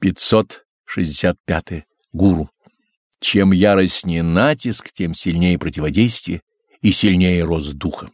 565. Гуру. Чем яростнее натиск, тем сильнее противодействие и сильнее рост духа.